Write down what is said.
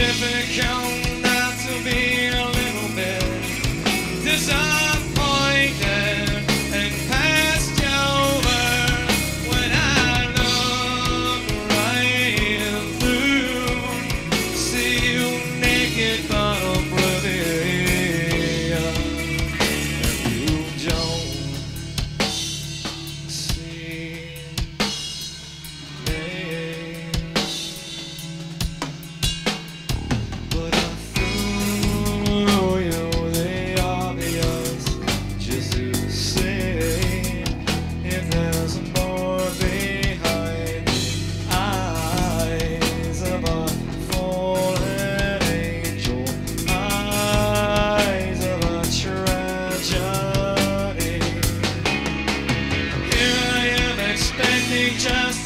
Pacific just